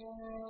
Música